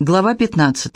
Глава 15.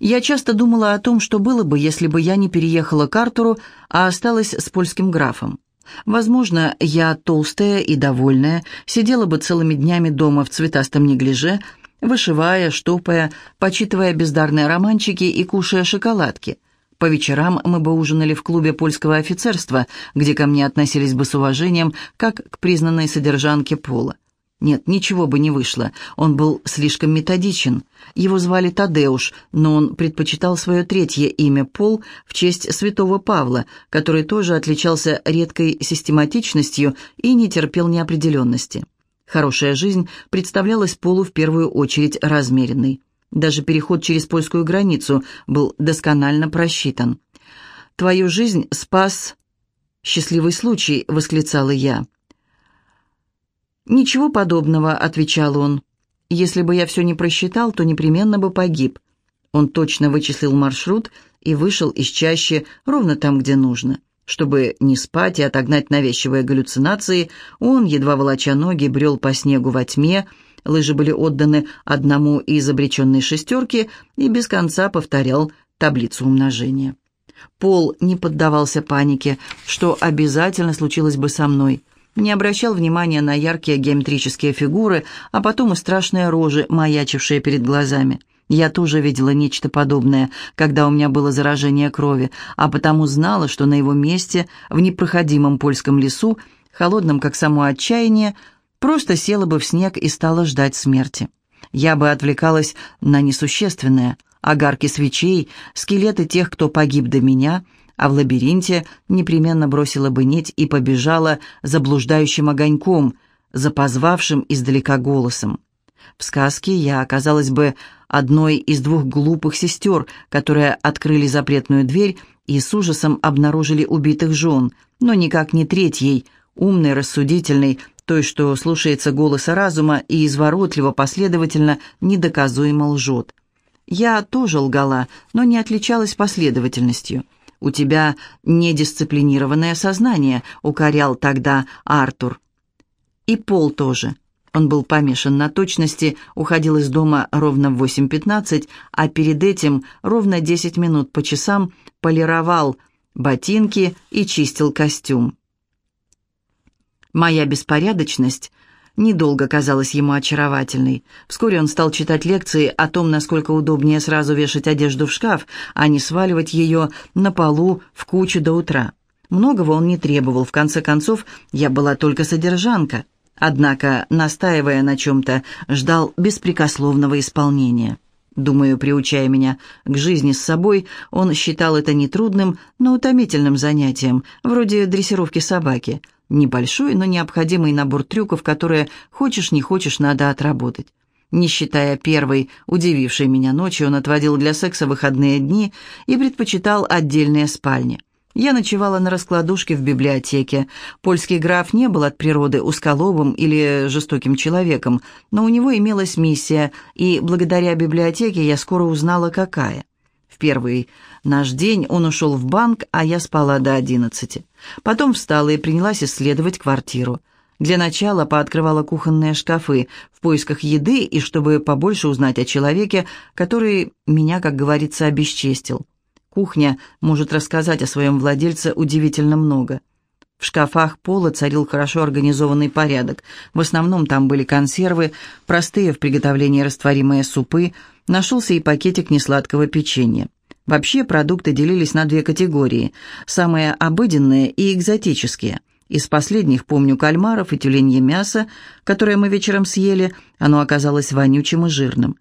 Я часто думала о том, что было бы, если бы я не переехала к Артуру, а осталась с польским графом. Возможно, я, толстая и довольная, сидела бы целыми днями дома в цветастом неглиже, вышивая, штопая, почитывая бездарные романчики и кушая шоколадки. По вечерам мы бы ужинали в клубе польского офицерства, где ко мне относились бы с уважением, как к признанной содержанке пола. Нет, ничего бы не вышло. Он был слишком методичен. Его звали Тадеуш, но он предпочитал свое третье имя Пол в честь святого Павла, который тоже отличался редкой систематичностью и не терпел неопределенности. Хорошая жизнь представлялась Полу в первую очередь размеренной. Даже переход через польскую границу был досконально просчитан. «Твою жизнь спас счастливый случай», — восклицала я. «Ничего подобного», — отвечал он. «Если бы я все не просчитал, то непременно бы погиб». Он точно вычислил маршрут и вышел из чащи ровно там, где нужно. Чтобы не спать и отогнать навязчивые галлюцинации, он, едва волоча ноги, брел по снегу во тьме, лыжи были отданы одному из обреченной шестерки и без конца повторял таблицу умножения. Пол не поддавался панике, что обязательно случилось бы со мной не обращал внимания на яркие геометрические фигуры, а потом и страшные рожи, маячившие перед глазами. Я тоже видела нечто подобное, когда у меня было заражение крови, а потому знала, что на его месте, в непроходимом польском лесу, холодном как само отчаяние, просто села бы в снег и стала ждать смерти. Я бы отвлекалась на несущественное, огарки свечей, скелеты тех, кто погиб до меня — а в лабиринте непременно бросила бы нить и побежала заблуждающим огоньком, запозвавшим издалека голосом. В сказке я оказалась бы одной из двух глупых сестер, которые открыли запретную дверь и с ужасом обнаружили убитых жен, но никак не третьей, умной, рассудительной, той, что слушается голоса разума и изворотливо, последовательно, недоказуемо лжет. Я тоже лгала, но не отличалась последовательностью – «У тебя недисциплинированное сознание», — укорял тогда Артур. И Пол тоже. Он был помешан на точности, уходил из дома ровно в 8.15, а перед этим ровно 10 минут по часам полировал ботинки и чистил костюм. Моя беспорядочность недолго казалась ему очаровательной. Вскоре он стал читать лекции о том, насколько удобнее сразу вешать одежду в шкаф, а не сваливать ее на полу в кучу до утра. Многого он не требовал, в конце концов, я была только содержанка. Однако, настаивая на чем-то, ждал беспрекословного исполнения. Думаю, приучая меня к жизни с собой, он считал это нетрудным, но утомительным занятием, вроде дрессировки собаки – Небольшой, но необходимый набор трюков, которые, хочешь не хочешь, надо отработать. Не считая первой, удивившей меня ночи, он отводил для секса выходные дни и предпочитал отдельные спальни. Я ночевала на раскладушке в библиотеке. Польский граф не был от природы усколобым или жестоким человеком, но у него имелась миссия, и благодаря библиотеке я скоро узнала, какая. В первый наш день он ушел в банк, а я спала до одиннадцати. Потом встала и принялась исследовать квартиру. Для начала пооткрывала кухонные шкафы в поисках еды и чтобы побольше узнать о человеке, который меня, как говорится, обесчестил. Кухня может рассказать о своем владельце удивительно много. В шкафах пола царил хорошо организованный порядок. В основном там были консервы, простые в приготовлении растворимые супы, нашелся и пакетик несладкого печенья. Вообще продукты делились на две категории – самые обыденные и экзотические. Из последних помню кальмаров и тюленье мясо, которое мы вечером съели, оно оказалось вонючим и жирным.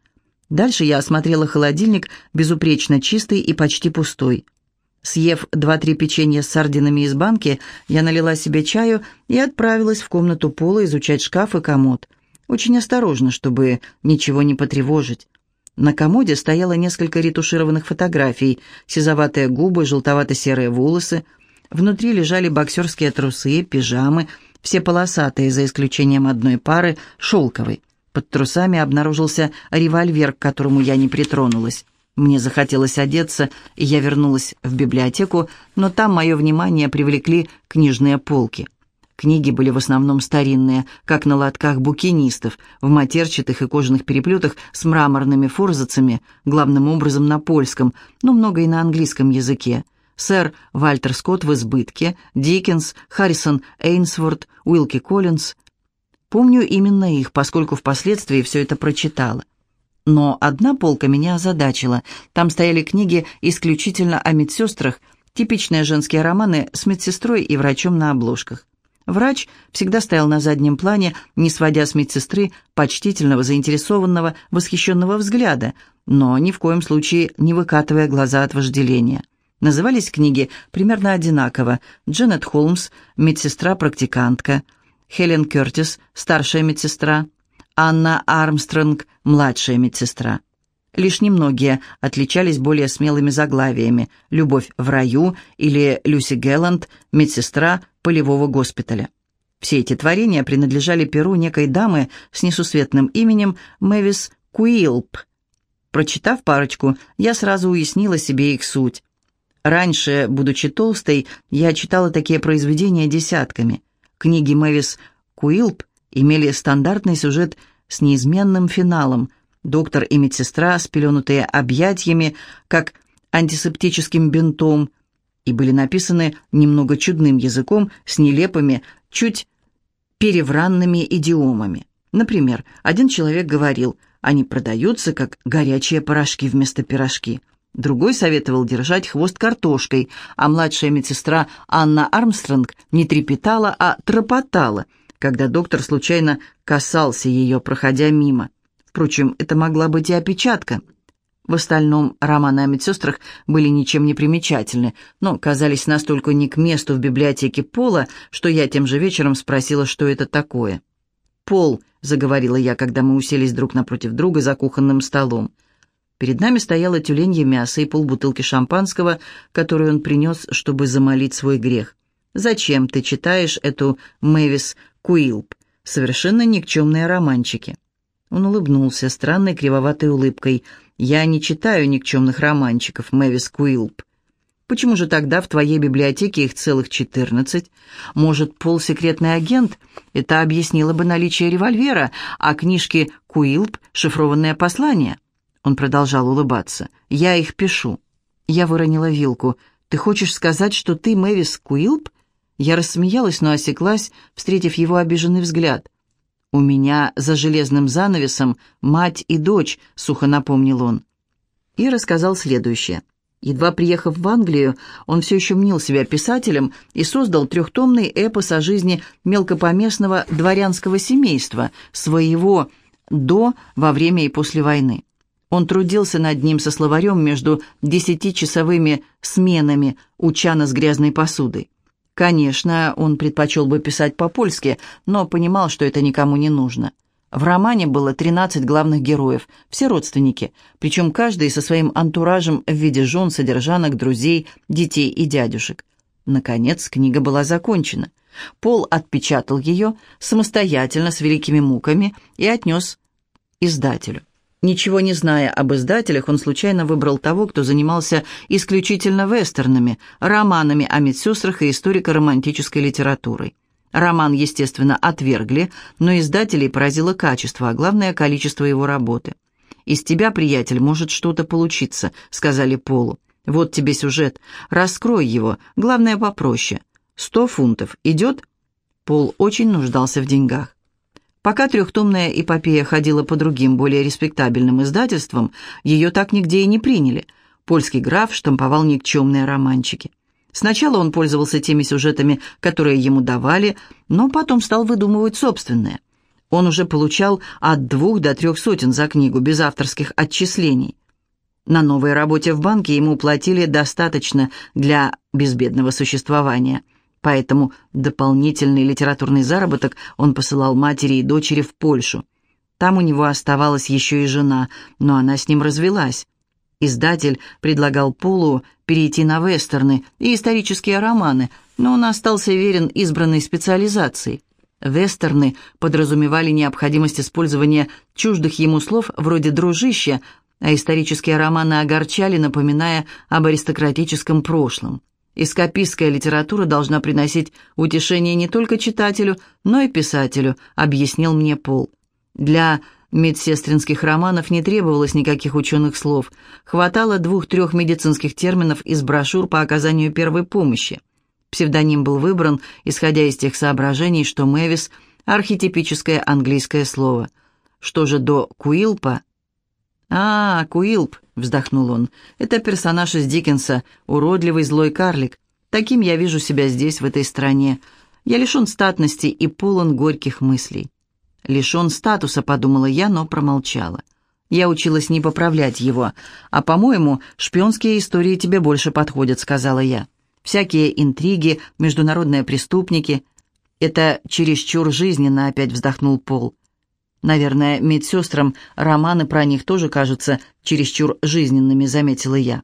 Дальше я осмотрела холодильник, безупречно чистый и почти пустой. Съев два-три печенья с сардинами из банки, я налила себе чаю и отправилась в комнату пола изучать шкаф и комод. Очень осторожно, чтобы ничего не потревожить. На комоде стояло несколько ретушированных фотографий, сизоватые губы, желтовато-серые волосы. Внутри лежали боксерские трусы, пижамы, все полосатые, за исключением одной пары, шелковой. Под трусами обнаружился револьвер, к которому я не притронулась. Мне захотелось одеться, и я вернулась в библиотеку, но там мое внимание привлекли книжные полки. Книги были в основном старинные, как на лотках букинистов, в матерчатых и кожаных переплетах с мраморными форзацами, главным образом на польском, но много и на английском языке. Сэр Вальтер Скотт в избытке, Диккенс, Харрисон Эйнсворт, Уилки Коллинз. Помню именно их, поскольку впоследствии все это прочитала. Но одна полка меня озадачила. Там стояли книги исключительно о медсестрах, типичные женские романы с медсестрой и врачом на обложках. Врач всегда стоял на заднем плане, не сводя с медсестры почтительного, заинтересованного, восхищенного взгляда, но ни в коем случае не выкатывая глаза от вожделения. Назывались книги примерно одинаково. Дженнет Холмс, медсестра-практикантка, Хелен Кертис, старшая медсестра, Анна Армстронг, младшая медсестра. Лишь немногие отличались более смелыми заглавиями «Любовь в раю» или «Люси Гелланд, медсестра полевого госпиталя». Все эти творения принадлежали перу некой дамы с несусветным именем Мэвис Куилп. Прочитав парочку, я сразу уяснила себе их суть. Раньше, будучи толстой, я читала такие произведения десятками. Книги Мэвис Куилп имели стандартный сюжет с неизменным финалом, доктор и медсестра, спеленутые объятиями, как антисептическим бинтом, и были написаны немного чудным языком с нелепыми, чуть перевранными идиомами. Например, один человек говорил, они продаются как горячие порошки вместо пирожки. Другой советовал держать хвост картошкой, а младшая медсестра Анна Армстронг не трепетала, а тропотала, когда доктор случайно касался ее, проходя мимо. Впрочем, это могла быть и опечатка. В остальном романы о медсестрах были ничем не примечательны, но казались настолько не к месту в библиотеке Пола, что я тем же вечером спросила, что это такое. «Пол», — заговорила я, когда мы уселись друг напротив друга за кухонным столом. Перед нами стояло тюленье мясо и полбутылки шампанского, которую он принес, чтобы замолить свой грех. «Зачем ты читаешь эту Мэвис Куилп? Совершенно никчемные романчики». Он улыбнулся странной кривоватой улыбкой. «Я не читаю никчемных романчиков, Мэвис Куилп. Почему же тогда в твоей библиотеке их целых четырнадцать? Может, полсекретный агент? Это объяснило бы наличие револьвера, а книжки Куилп — шифрованное послание». Он продолжал улыбаться. «Я их пишу». Я выронила вилку. «Ты хочешь сказать, что ты Мэвис Куилп?» Я рассмеялась, но осеклась, встретив его обиженный взгляд. «У меня за железным занавесом мать и дочь», — сухо напомнил он. И рассказал следующее. Едва приехав в Англию, он все еще мнил себя писателем и создал трехтомный эпос о жизни мелкопоместного дворянского семейства, своего до, во время и после войны. Он трудился над ним со словарем между десятичасовыми сменами у чана с грязной посудой. Конечно, он предпочел бы писать по-польски, но понимал, что это никому не нужно. В романе было 13 главных героев, все родственники, причем каждый со своим антуражем в виде жен, содержанок, друзей, детей и дядюшек. Наконец, книга была закончена. Пол отпечатал ее самостоятельно с великими муками и отнес издателю. Ничего не зная об издателях, он случайно выбрал того, кто занимался исключительно вестернами, романами о медсестрах и историко-романтической литературой. Роман, естественно, отвергли, но издателей поразило качество, а главное – количество его работы. «Из тебя, приятель, может что-то получиться», – сказали Полу. «Вот тебе сюжет. Раскрой его. Главное, попроще. Сто фунтов. Идет?» Пол очень нуждался в деньгах. Пока трехтомная эпопея ходила по другим, более респектабельным издательствам, ее так нигде и не приняли. Польский граф штамповал никчемные романчики. Сначала он пользовался теми сюжетами, которые ему давали, но потом стал выдумывать собственные. Он уже получал от двух до трех сотен за книгу, без авторских отчислений. На новой работе в банке ему платили достаточно для безбедного существования – поэтому дополнительный литературный заработок он посылал матери и дочери в Польшу. Там у него оставалась еще и жена, но она с ним развелась. Издатель предлагал Полу перейти на вестерны и исторические романы, но он остался верен избранной специализации. Вестерны подразумевали необходимость использования чуждых ему слов вроде «дружище», а исторические романы огорчали, напоминая об аристократическом прошлом. Эскапистская литература должна приносить утешение не только читателю, но и писателю, объяснил мне Пол. Для медсестринских романов не требовалось никаких ученых слов. Хватало двух-трех медицинских терминов из брошюр по оказанию первой помощи. Псевдоним был выбран, исходя из тех соображений, что Мэвис – архетипическое английское слово. Что же до Куилпа? «А, Куилп», — вздохнул он, — «это персонаж из Диккенса, уродливый злой карлик. Таким я вижу себя здесь, в этой стране. Я лишен статности и полон горьких мыслей». «Лишен статуса», — подумала я, но промолчала. Я училась не поправлять его. «А, по-моему, шпионские истории тебе больше подходят», — сказала я. «Всякие интриги, международные преступники». «Это чересчур жизненно», — опять вздохнул Пол. «Наверное, медсестрам романы про них тоже кажутся чересчур жизненными», — заметила я.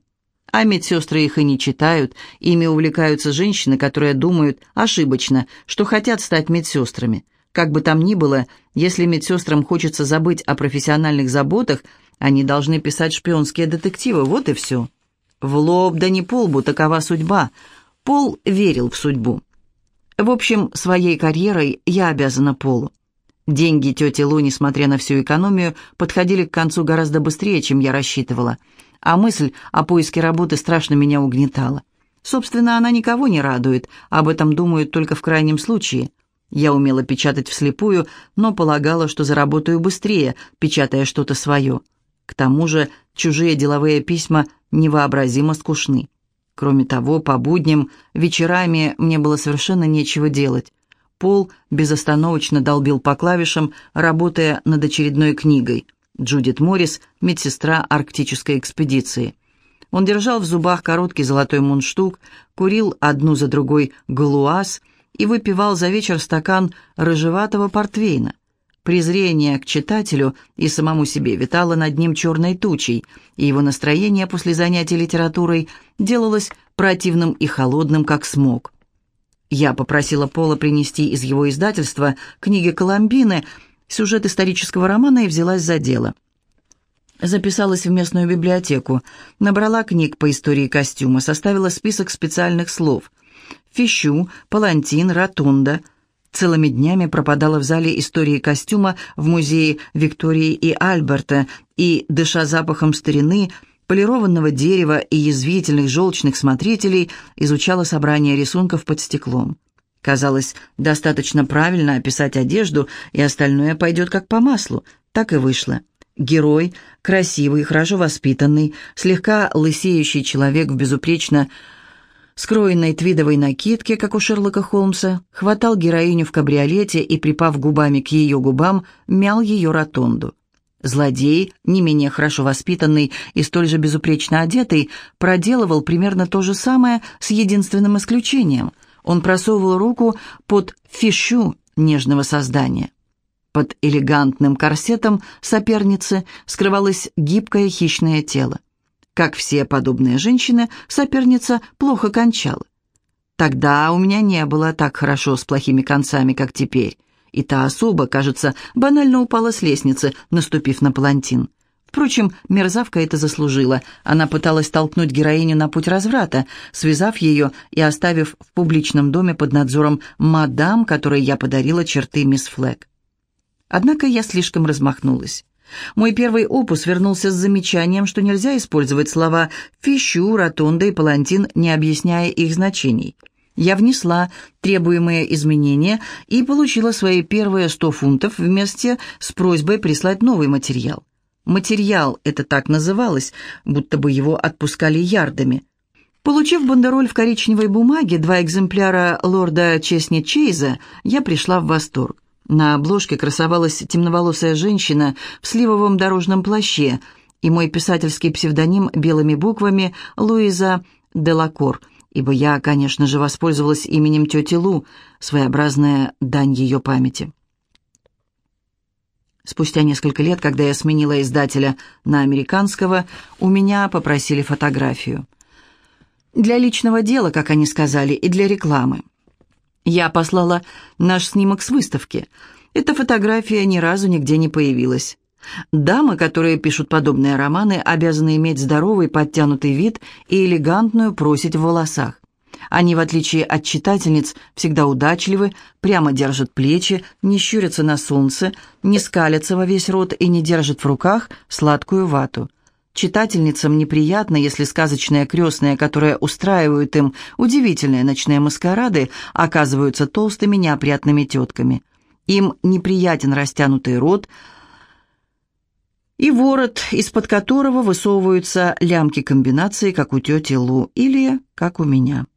А медсестры их и не читают, ими увлекаются женщины, которые думают ошибочно, что хотят стать медсестрами. Как бы там ни было, если медсестрам хочется забыть о профессиональных заботах, они должны писать шпионские детективы, вот и все. В лоб да не полбу, такова судьба. Пол верил в судьбу. В общем, своей карьерой я обязана Полу. Деньги тети Лу, несмотря на всю экономию, подходили к концу гораздо быстрее, чем я рассчитывала. А мысль о поиске работы страшно меня угнетала. Собственно, она никого не радует, об этом думают только в крайнем случае – я умела печатать вслепую, но полагала, что заработаю быстрее, печатая что-то свое. К тому же чужие деловые письма невообразимо скучны. Кроме того, по будням, вечерами мне было совершенно нечего делать. Пол безостановочно долбил по клавишам, работая над очередной книгой. Джудит Моррис, медсестра арктической экспедиции. Он держал в зубах короткий золотой мундштук, курил одну за другой галуаз – и выпивал за вечер стакан рыжеватого портвейна. Презрение к читателю и самому себе витало над ним черной тучей, и его настроение после занятий литературой делалось противным и холодным, как смог. Я попросила Пола принести из его издательства книги Коломбины, сюжет исторического романа и взялась за дело. Записалась в местную библиотеку, набрала книг по истории костюма, составила список специальных слов – Фищу, Палантин, Ротунда. Целыми днями пропадала в зале истории костюма в музее Виктории и Альберта и, дыша запахом старины, полированного дерева и язвительных желчных смотрителей, изучала собрание рисунков под стеклом. Казалось, достаточно правильно описать одежду, и остальное пойдет как по маслу. Так и вышло. Герой, красивый, хорошо воспитанный, слегка лысеющий человек в безупречно скроенной твидовой накидке, как у Шерлока Холмса, хватал героиню в кабриолете и, припав губами к ее губам, мял ее ротонду. Злодей, не менее хорошо воспитанный и столь же безупречно одетый, проделывал примерно то же самое с единственным исключением. Он просовывал руку под фишу нежного создания. Под элегантным корсетом соперницы скрывалось гибкое хищное тело. Как все подобные женщины, соперница плохо кончала. Тогда у меня не было так хорошо с плохими концами, как теперь. И та особа, кажется, банально упала с лестницы, наступив на палантин. Впрочем, мерзавка это заслужила. Она пыталась толкнуть героиню на путь разврата, связав ее и оставив в публичном доме под надзором мадам, которой я подарила черты мисс Флэг. Однако я слишком размахнулась. Мой первый опус вернулся с замечанием, что нельзя использовать слова «фищу», «ротонда» и «палантин», не объясняя их значений. Я внесла требуемые изменения и получила свои первые 100 фунтов вместе с просьбой прислать новый материал. Материал это так называлось, будто бы его отпускали ярдами. Получив бандероль в коричневой бумаге, два экземпляра лорда Чесни Чейза, я пришла в восторг. На обложке красовалась темноволосая женщина в сливовом дорожном плаще и мой писательский псевдоним белыми буквами Луиза Делакор, ибо я, конечно же, воспользовалась именем тети Лу, своеобразная дань ее памяти. Спустя несколько лет, когда я сменила издателя на американского, у меня попросили фотографию. Для личного дела, как они сказали, и для рекламы. Я послала наш снимок с выставки. Эта фотография ни разу нигде не появилась. Дамы, которые пишут подобные романы, обязаны иметь здоровый подтянутый вид и элегантную просить в волосах. Они, в отличие от читательниц, всегда удачливы, прямо держат плечи, не щурятся на солнце, не скалятся во весь рот и не держат в руках сладкую вату. Читательницам неприятно, если сказочные крестные, которые устраивают им удивительные ночные маскарады, оказываются толстыми неопрятными тетками. Им неприятен растянутый рот и ворот, из-под которого высовываются лямки комбинации, как у тети Лу или как у меня.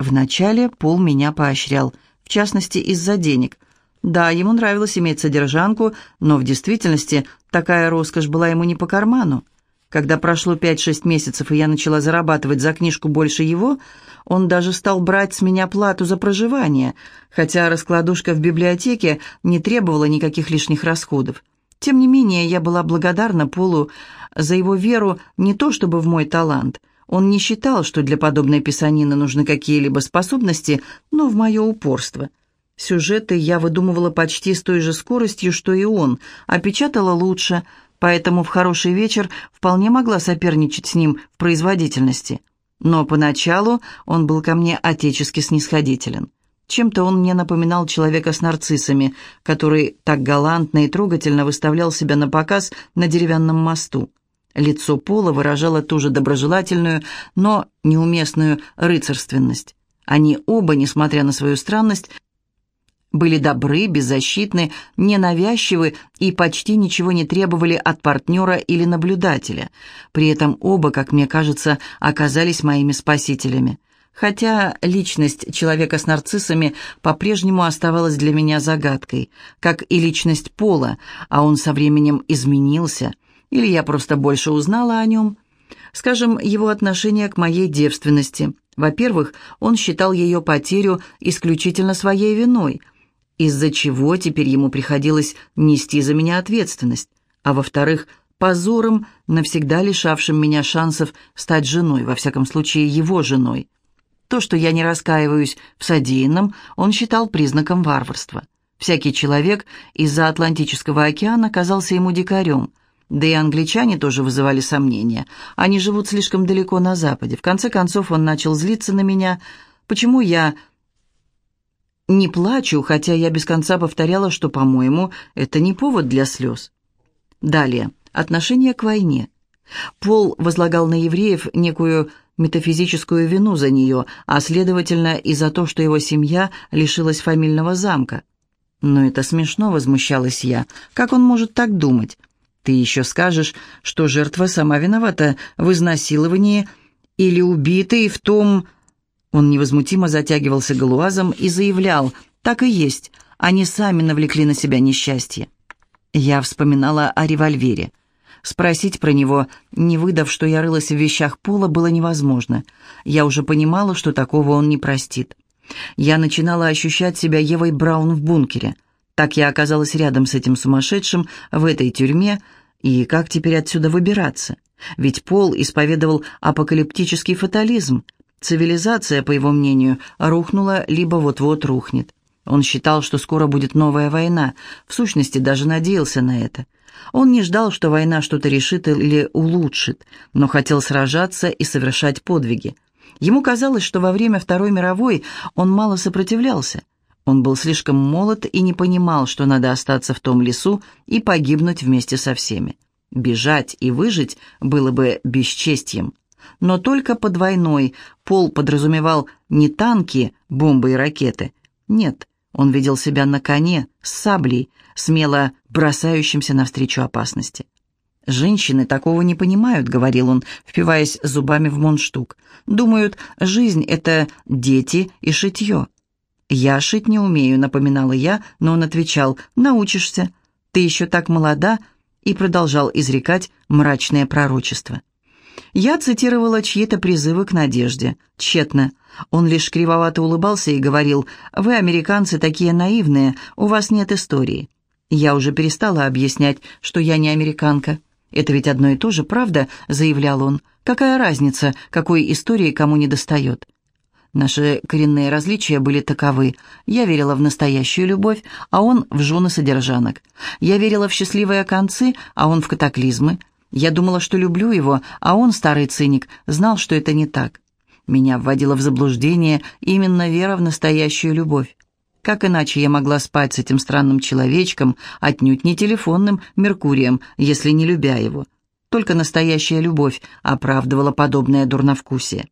Вначале Пол меня поощрял, в частности, из-за денег. Да, ему нравилось иметь содержанку, но в действительности такая роскошь была ему не по карману. Когда прошло 5-6 месяцев, и я начала зарабатывать за книжку больше его, он даже стал брать с меня плату за проживание, хотя раскладушка в библиотеке не требовала никаких лишних расходов. Тем не менее, я была благодарна Полу за его веру не то чтобы в мой талант. Он не считал, что для подобной писанины нужны какие-либо способности, но в мое упорство. Сюжеты я выдумывала почти с той же скоростью, что и он, а печатала лучше – поэтому в хороший вечер вполне могла соперничать с ним в производительности. Но поначалу он был ко мне отечески снисходителен. Чем-то он мне напоминал человека с нарциссами, который так галантно и трогательно выставлял себя на показ на деревянном мосту. Лицо Пола выражало ту же доброжелательную, но неуместную рыцарственность. Они оба, несмотря на свою странность, были добры, беззащитны, ненавязчивы и почти ничего не требовали от партнера или наблюдателя. При этом оба, как мне кажется, оказались моими спасителями. Хотя личность человека с нарциссами по-прежнему оставалась для меня загадкой, как и личность Пола, а он со временем изменился, или я просто больше узнала о нем. Скажем, его отношение к моей девственности. Во-первых, он считал ее потерю исключительно своей виной – из-за чего теперь ему приходилось нести за меня ответственность, а во-вторых, позором, навсегда лишавшим меня шансов стать женой, во всяком случае его женой. То, что я не раскаиваюсь в содеянном, он считал признаком варварства. Всякий человек из-за Атлантического океана казался ему дикарем, да и англичане тоже вызывали сомнения. Они живут слишком далеко на западе. В конце концов он начал злиться на меня. Почему я не плачу, хотя я без конца повторяла, что, по-моему, это не повод для слез. Далее. Отношение к войне. Пол возлагал на евреев некую метафизическую вину за нее, а, следовательно, и за то, что его семья лишилась фамильного замка. «Но это смешно», — возмущалась я. «Как он может так думать? Ты еще скажешь, что жертва сама виновата в изнасиловании или убитой в том...» Он невозмутимо затягивался галуазом и заявлял, «Так и есть, они сами навлекли на себя несчастье». Я вспоминала о револьвере. Спросить про него, не выдав, что я рылась в вещах Пола, было невозможно. Я уже понимала, что такого он не простит. Я начинала ощущать себя Евой Браун в бункере. Так я оказалась рядом с этим сумасшедшим в этой тюрьме, и как теперь отсюда выбираться? Ведь Пол исповедовал апокалиптический фатализм – Цивилизация, по его мнению, рухнула, либо вот-вот рухнет. Он считал, что скоро будет новая война, в сущности даже надеялся на это. Он не ждал, что война что-то решит или улучшит, но хотел сражаться и совершать подвиги. Ему казалось, что во время Второй мировой он мало сопротивлялся. Он был слишком молод и не понимал, что надо остаться в том лесу и погибнуть вместе со всеми. Бежать и выжить было бы бесчестьем но только под войной. Пол подразумевал не танки, бомбы и ракеты. Нет, он видел себя на коне, с саблей, смело бросающимся навстречу опасности. «Женщины такого не понимают», — говорил он, впиваясь зубами в монштук. «Думают, жизнь — это дети и шитье». «Я шить не умею», — напоминала я, но он отвечал, «научишься. Ты еще так молода», и продолжал изрекать мрачное пророчество. Я цитировала чьи-то призывы к надежде. Тщетно. Он лишь кривовато улыбался и говорил, «Вы, американцы, такие наивные, у вас нет истории». Я уже перестала объяснять, что я не американка. «Это ведь одно и то же, правда?» — заявлял он. «Какая разница, какой истории кому не достает?» Наши коренные различия были таковы. Я верила в настоящую любовь, а он в жены содержанок. Я верила в счастливые концы, а он в катаклизмы. Я думала, что люблю его, а он, старый циник, знал, что это не так. Меня вводила в заблуждение именно вера в настоящую любовь. Как иначе я могла спать с этим странным человечком, отнюдь не телефонным Меркурием, если не любя его? Только настоящая любовь оправдывала подобное дурновкусие.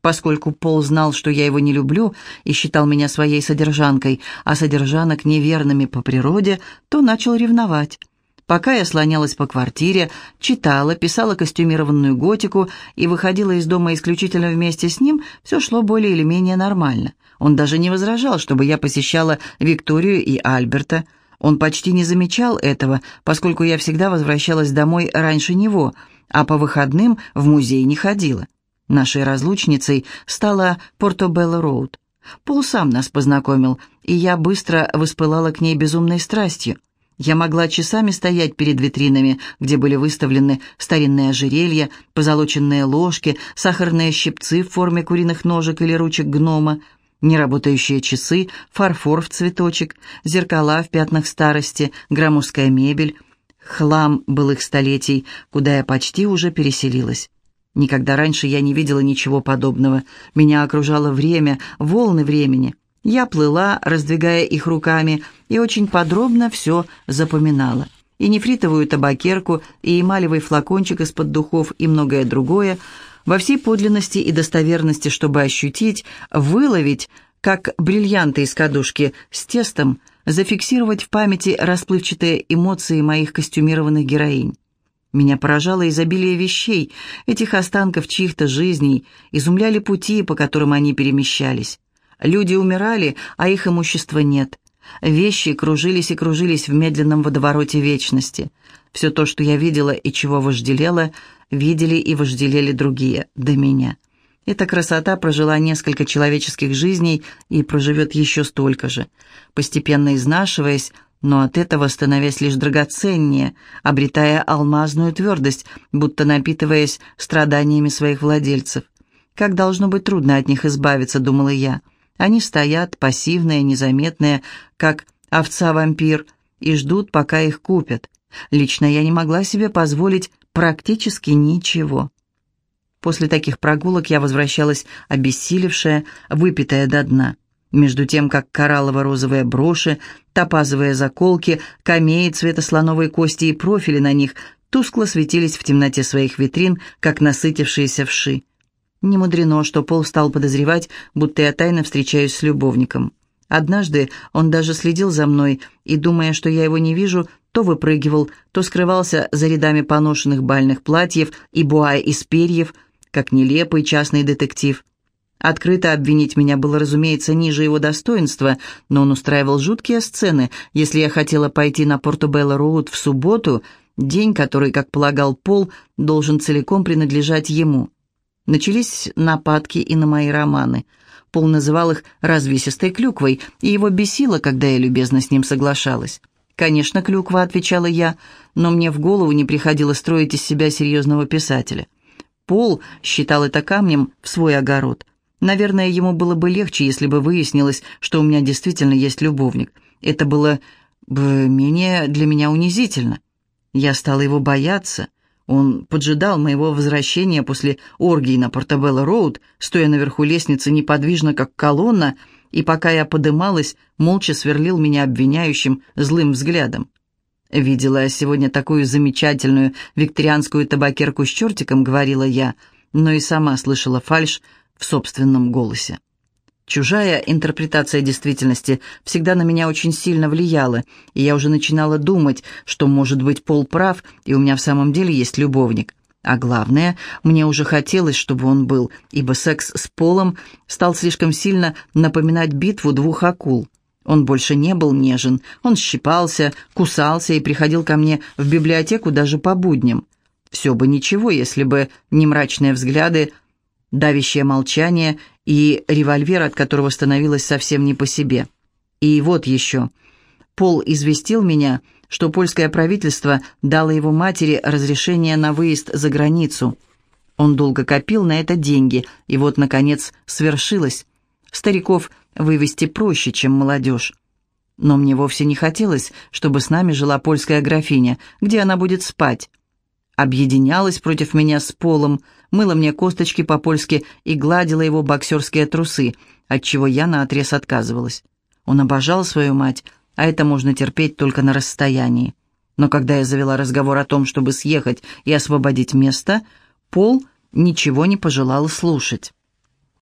Поскольку Пол знал, что я его не люблю и считал меня своей содержанкой, а содержанок неверными по природе, то начал ревновать. Пока я слонялась по квартире, читала, писала костюмированную готику и выходила из дома исключительно вместе с ним, все шло более или менее нормально. Он даже не возражал, чтобы я посещала Викторию и Альберта. Он почти не замечал этого, поскольку я всегда возвращалась домой раньше него, а по выходным в музей не ходила. Нашей разлучницей стала Портобелло-Роуд. Пол сам нас познакомил, и я быстро воспылала к ней безумной страстью. Я могла часами стоять перед витринами, где были выставлены старинные ожерелья, позолоченные ложки, сахарные щипцы в форме куриных ножек или ручек гнома, неработающие часы, фарфор в цветочек, зеркала в пятнах старости, громоздкая мебель, хлам былых столетий, куда я почти уже переселилась. Никогда раньше я не видела ничего подобного. Меня окружало время, волны времени. Я плыла, раздвигая их руками, и очень подробно все запоминала. И нефритовую табакерку, и эмалевый флакончик из-под духов, и многое другое, во всей подлинности и достоверности, чтобы ощутить, выловить, как бриллианты из кадушки с тестом, зафиксировать в памяти расплывчатые эмоции моих костюмированных героинь. Меня поражало изобилие вещей, этих останков чьих-то жизней, изумляли пути, по которым они перемещались. Люди умирали, а их имущества нет. Вещи кружились и кружились в медленном водовороте вечности. Все то, что я видела и чего вожделела, видели и вожделели другие до меня. Эта красота прожила несколько человеческих жизней и проживет еще столько же, постепенно изнашиваясь, но от этого становясь лишь драгоценнее, обретая алмазную твердость, будто напитываясь страданиями своих владельцев. Как должно быть трудно от них избавиться, думала я. Они стоят, пассивные, незаметные, как овца-вампир, и ждут, пока их купят. Лично я не могла себе позволить практически ничего. После таких прогулок я возвращалась обессилевшая, выпитая до дна между тем как кораллово-розовые броши, топазовые заколки, камеи цвета слоновой кости и профили на них тускло светились в темноте своих витрин, как насытившиеся вши. Не мудрено, что Пол стал подозревать, будто я тайно встречаюсь с любовником. Однажды он даже следил за мной и, думая, что я его не вижу, то выпрыгивал, то скрывался за рядами поношенных бальных платьев и буа из перьев, как нелепый частный детектив – Открыто обвинить меня было, разумеется, ниже его достоинства, но он устраивал жуткие сцены. Если я хотела пойти на Порто-Белло-Роуд в субботу, день, который, как полагал Пол, должен целиком принадлежать ему. Начались нападки и на мои романы. Пол называл их «развесистой клюквой», и его бесило, когда я любезно с ним соглашалась. «Конечно, клюква», — отвечала я, но мне в голову не приходило строить из себя серьезного писателя. Пол считал это камнем в свой огород — Наверное, ему было бы легче, если бы выяснилось, что у меня действительно есть любовник. Это было бы менее для меня унизительно. Я стала его бояться. Он поджидал моего возвращения после оргии на Портабелло-Роуд, стоя наверху лестницы неподвижно, как колонна, и пока я подымалась, молча сверлил меня обвиняющим злым взглядом. «Видела я сегодня такую замечательную викторианскую табакерку с чертиком», — говорила я, но и сама слышала фальшь, в собственном голосе. Чужая интерпретация действительности всегда на меня очень сильно влияла, и я уже начинала думать, что, может быть, Пол прав, и у меня в самом деле есть любовник. А главное, мне уже хотелось, чтобы он был, ибо секс с Полом стал слишком сильно напоминать битву двух акул. Он больше не был нежен, он щипался, кусался и приходил ко мне в библиотеку даже по будням. Все бы ничего, если бы не мрачные взгляды, давящее молчание и револьвер, от которого становилось совсем не по себе. И вот еще. Пол известил меня, что польское правительство дало его матери разрешение на выезд за границу. Он долго копил на это деньги, и вот, наконец, свершилось. Стариков вывести проще, чем молодежь. Но мне вовсе не хотелось, чтобы с нами жила польская графиня, где она будет спать. объединялась против меня с Полом, мыла мне косточки по-польски и гладила его боксерские трусы, от чего я наотрез отказывалась. Он обожал свою мать, а это можно терпеть только на расстоянии. Но когда я завела разговор о том, чтобы съехать и освободить место, Пол ничего не пожелал слушать.